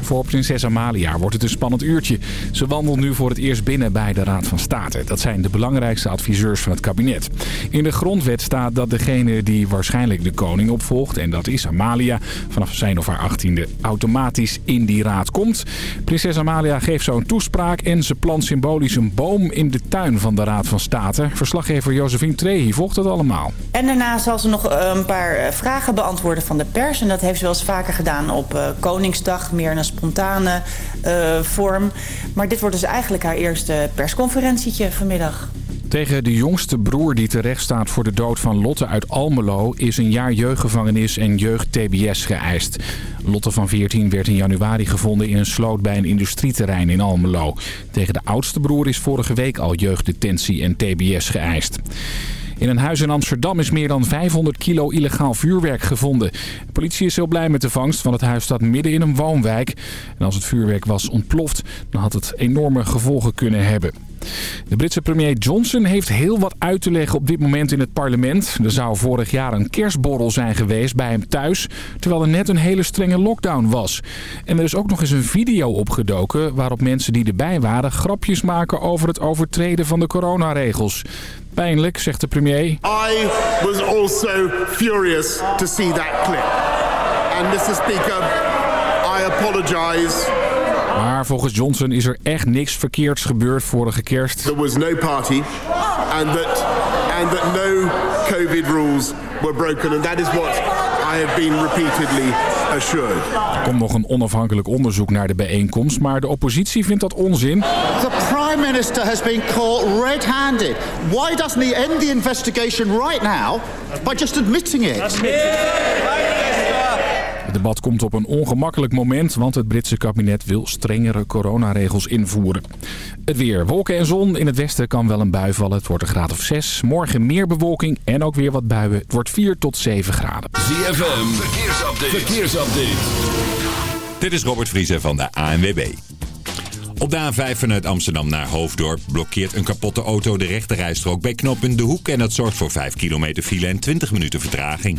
Voor prinses Amalia wordt het een spannend uurtje. Ze wandelt nu voor het eerst binnen bij de Raad van State. Dat zijn de belangrijkste adviseurs van het kabinet. In de grondwet staat dat degene die waarschijnlijk de koning opvolgt... en dat is Amalia, vanaf zijn of haar achttiende automatisch in die raad komt. Prinses Amalia geeft zo een toespraak en ze plant symbolisch een boom in de tuin van de Raad van State. Verslaggever Josephine Trehi volgt het allemaal. En daarna zal ze nog eh, een paar eh, vragen beantwoorden van de pers. En dat heeft ze wel eens vaker gedaan op uh, Koningsdag, meer dan spontane uh, vorm. Maar dit wordt dus eigenlijk haar eerste persconferentietje vanmiddag. Tegen de jongste broer die terecht staat voor de dood van Lotte uit Almelo... is een jaar jeugdgevangenis en jeugd-TBS geëist. Lotte van 14 werd in januari gevonden in een sloot bij een industrieterrein in Almelo. Tegen de oudste broer is vorige week al jeugddetentie en TBS geëist. In een huis in Amsterdam is meer dan 500 kilo illegaal vuurwerk gevonden. De politie is heel blij met de vangst, want het huis staat midden in een woonwijk. En als het vuurwerk was ontploft, dan had het enorme gevolgen kunnen hebben. De Britse premier Johnson heeft heel wat uit te leggen op dit moment in het parlement. Er zou vorig jaar een kerstborrel zijn geweest bij hem thuis, terwijl er net een hele strenge lockdown was. En er is ook nog eens een video opgedoken waarop mensen die erbij waren grapjes maken over het overtreden van de coronaregels. Pijnlijk, zegt de premier. I was also furious to see that clip. And Mr. Speaker, I apologize maar volgens Johnson is er echt niks verkeerds gebeurd vorige kerst. There was no party and that, and that no COVID rules were broken. And that is what I have been repeatedly. Er komt nog een onafhankelijk onderzoek naar de bijeenkomst, maar de oppositie vindt dat onzin. The prime minister has been caught red-handed. Why doesn't he end the investigation right now by just admitting it? Het debat komt op een ongemakkelijk moment, want het Britse kabinet wil strengere coronaregels invoeren. Het weer. Wolken en zon. In het westen kan wel een bui vallen. Het wordt een graad of 6. Morgen meer bewolking en ook weer wat buien. Het wordt 4 tot 7 graden. ZFM. Verkeersupdate. Verkeersupdate. Dit is Robert Vriezen van de ANWB. Op de A5 vanuit Amsterdam naar Hoofddorp blokkeert een kapotte auto de rechterrijstrook bij knooppunt De Hoek. En dat zorgt voor 5 kilometer file en 20 minuten vertraging.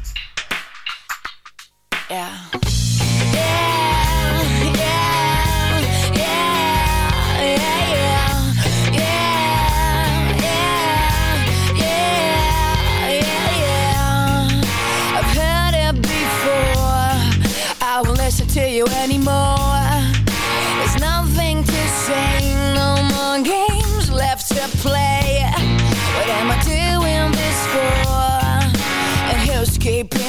To you anymore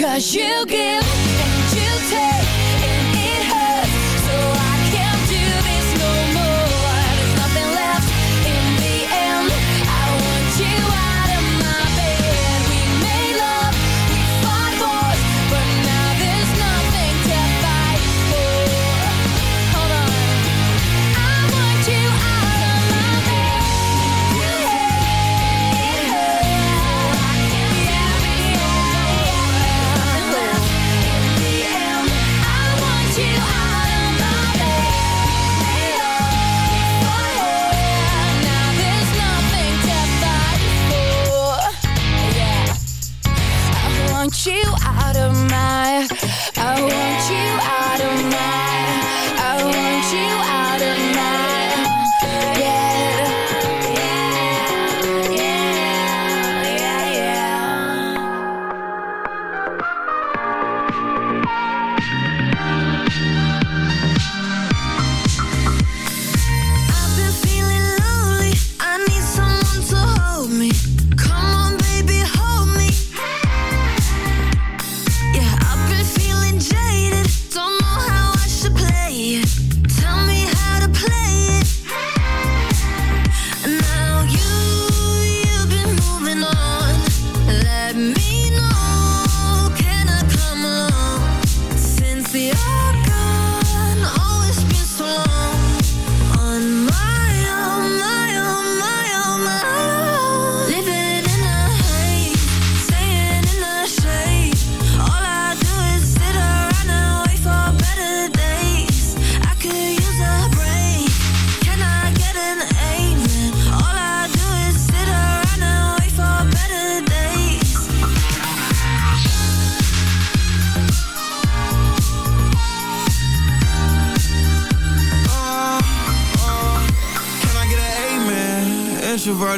Cause you give want you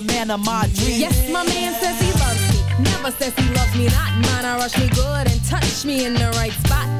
The man of my dreams. Yes, my man says he loves me. Never says he loves me not. Mine, I rush me good and touch me in the right spot.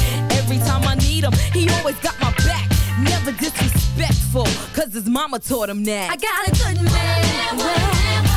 full, cause his mama taught him that. I got a good man.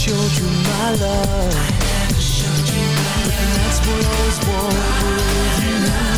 showed you my love. I never showed you my love. And that's what I was born with you.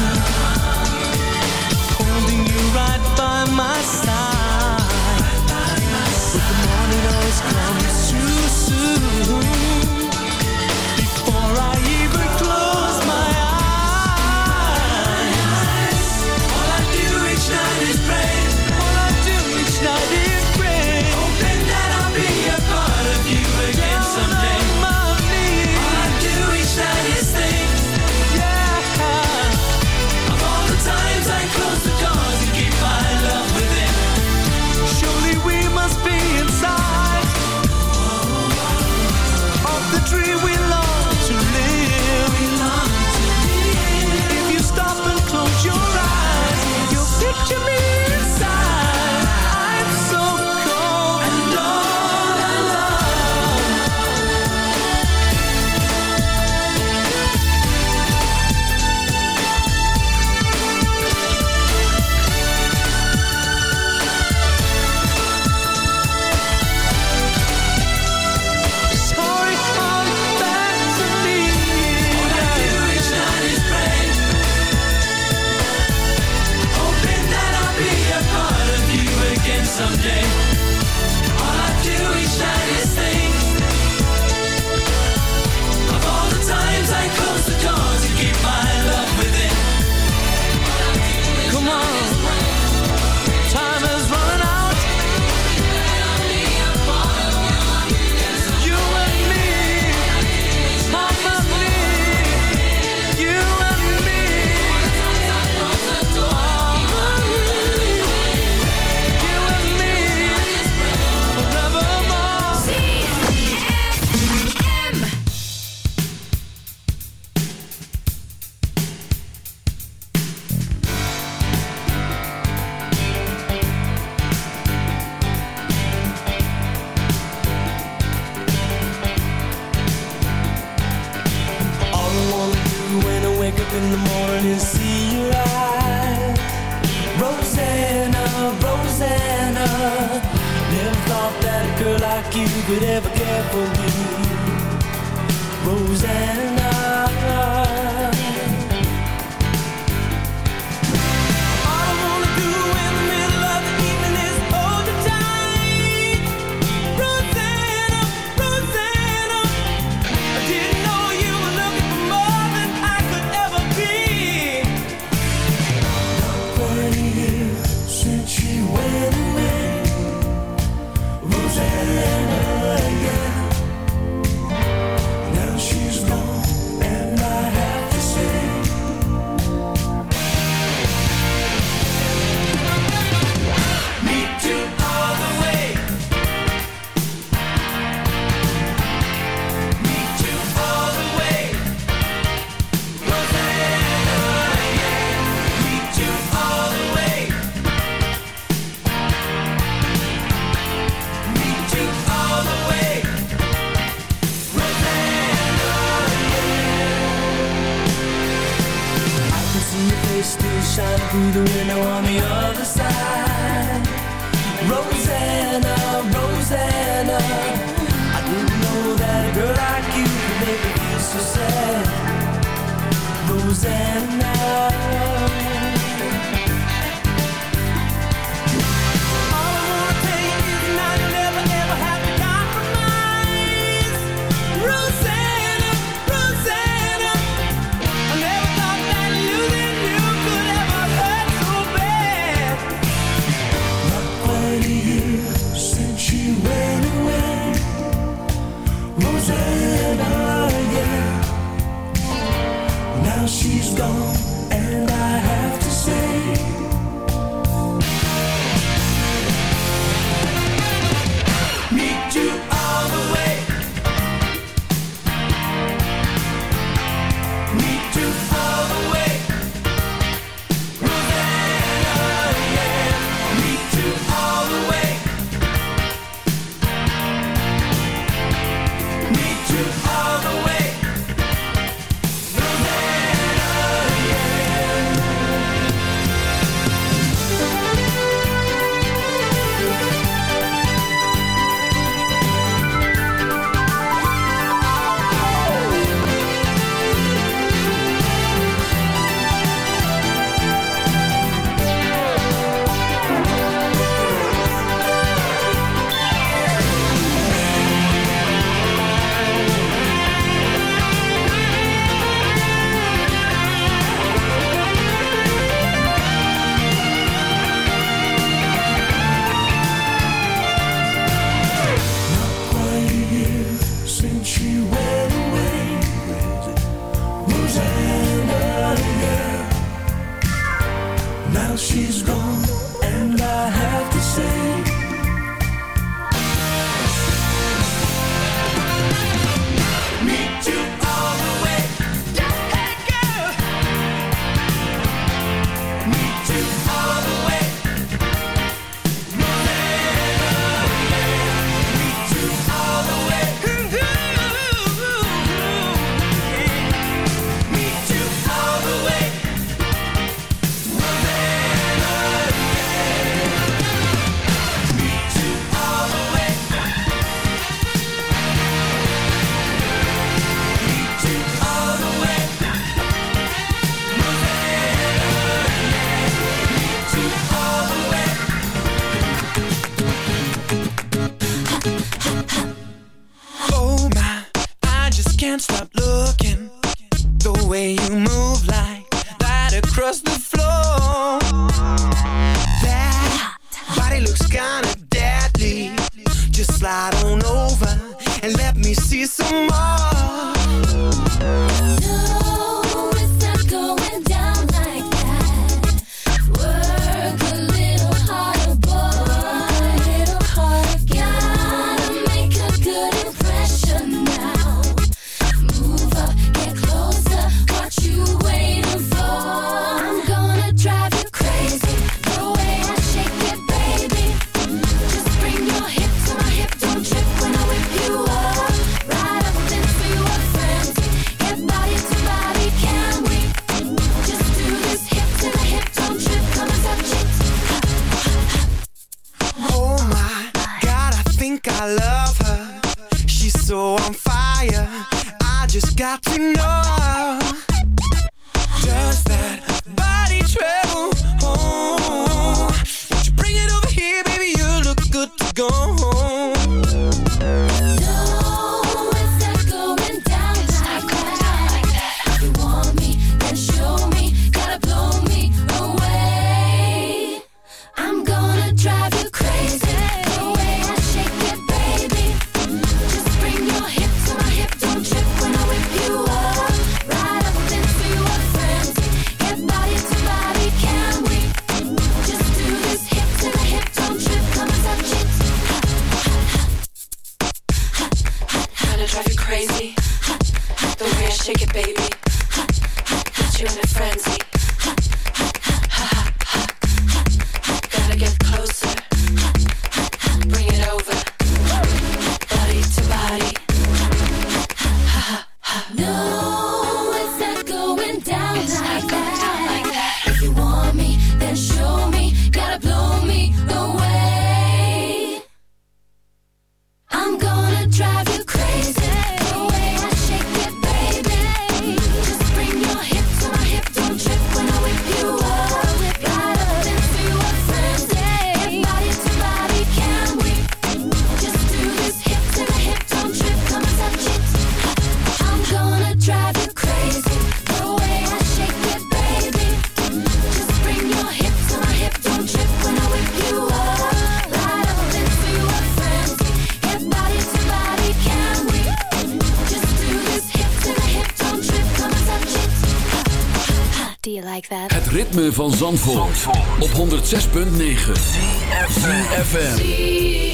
and now I love her. She's so on fire. I just got to know. Her Does that Do you like that? Het ritme van Zandvoort, op 106.9 ZFM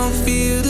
don't feel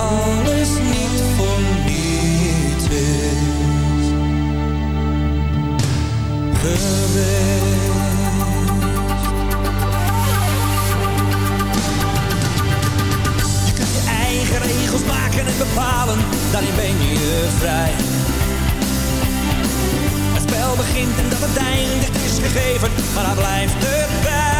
Alles niet voor niets is. Je kunt je eigen regels maken en bepalen, daarin ben je vrij. Het spel begint en dat het eindigt is gegeven, maar daar blijft erbij.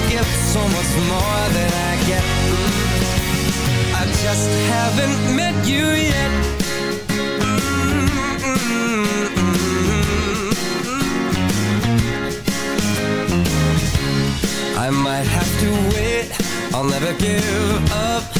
I'll give so much more than I get. I just haven't met you yet. I might have to wait, I'll never give up.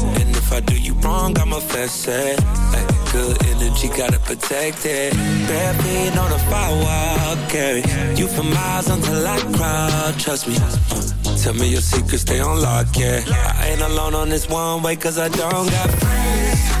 If I do you wrong, I'ma fess it. Like good energy, gotta protect it. Bare feet on the firewall, carry you for miles until I cry. Trust me. Tell me your secrets, stay on lock, yeah. I ain't alone on this one way, cause I don't got friends.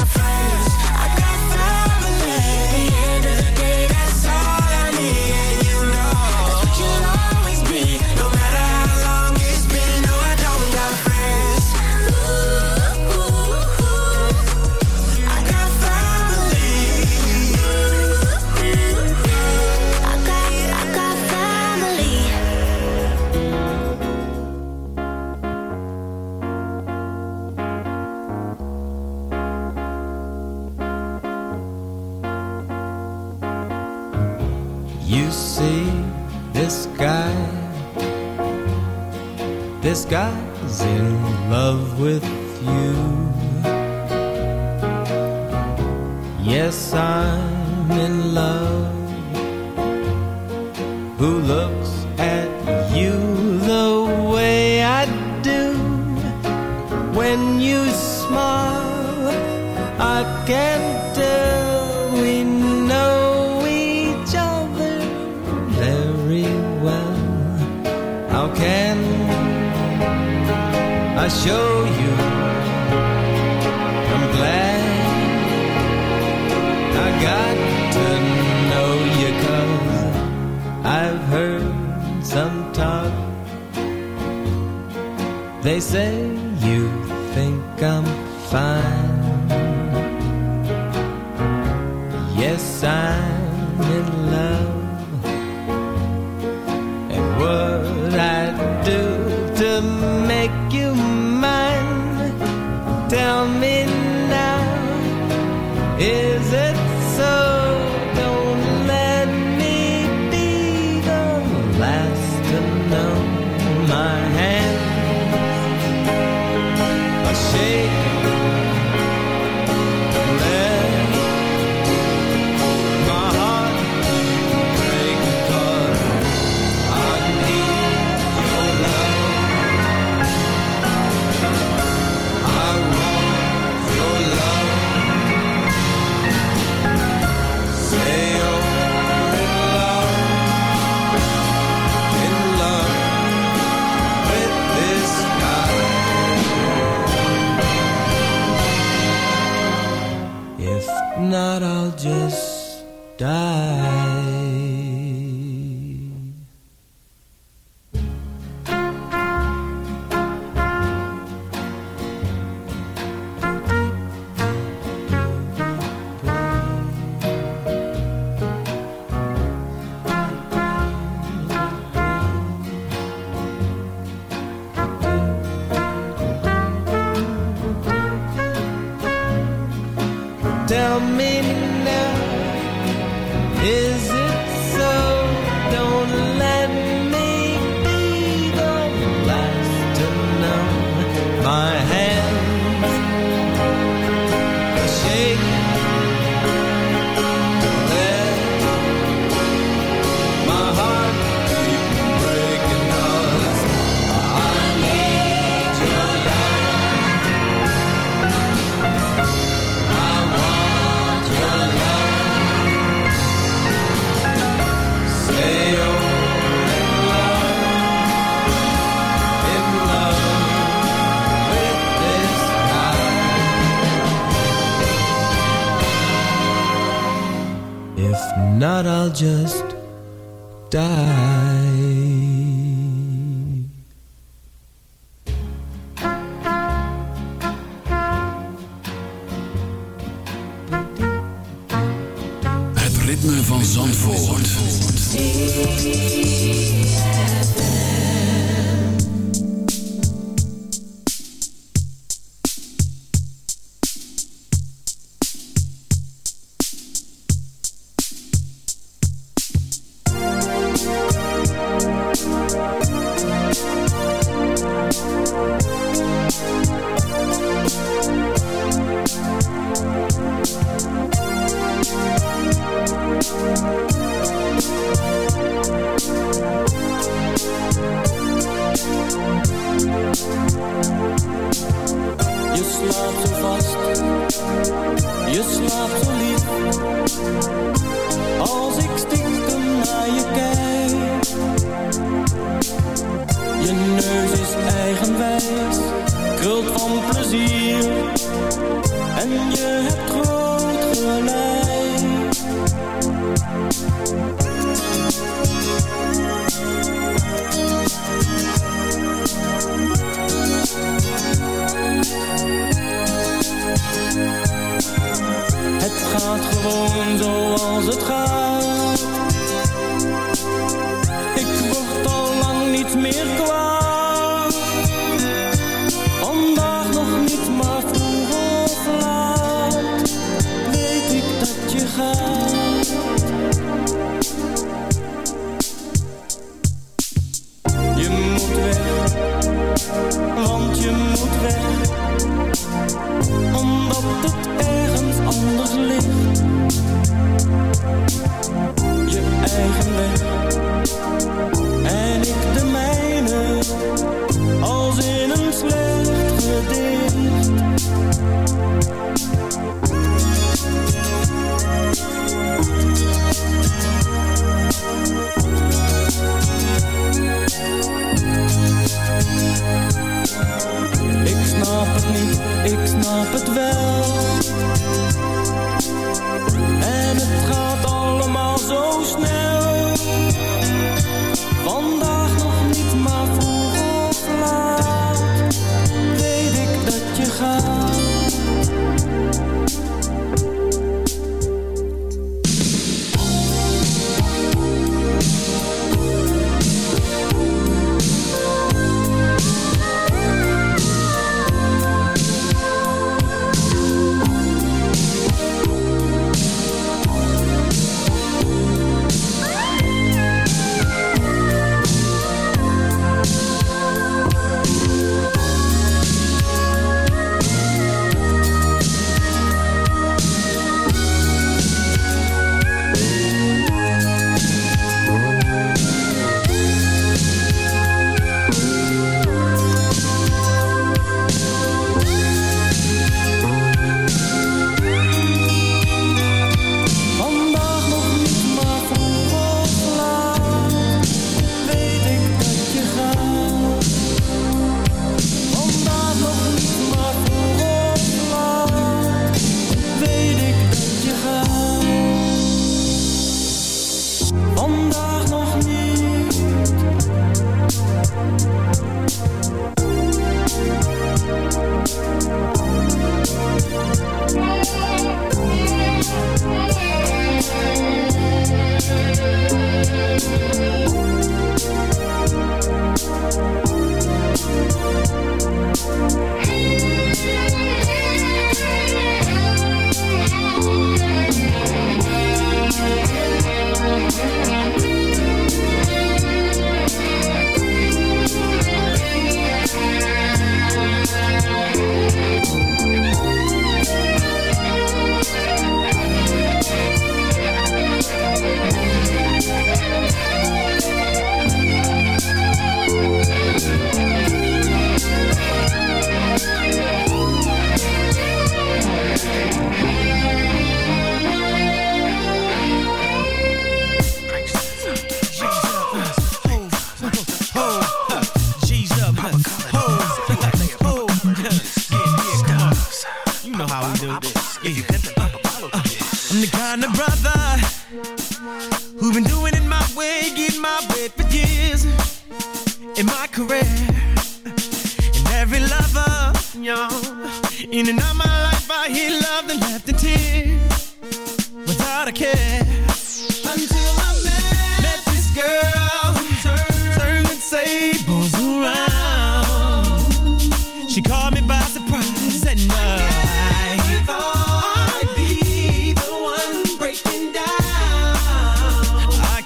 love with you. Yes, I'm in say I'll just die.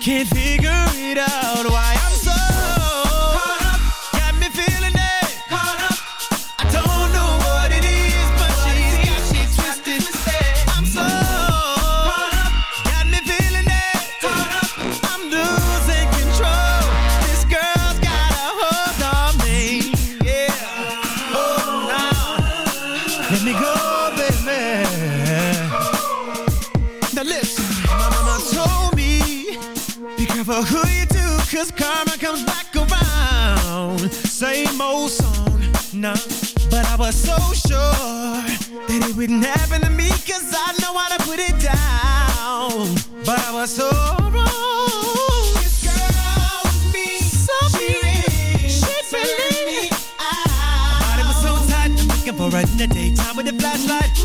Can't figure it out. No, But I was so sure that it wouldn't happen to me, cause I know how to put it down. But I was so wrong. for right in the daytime with a flashlight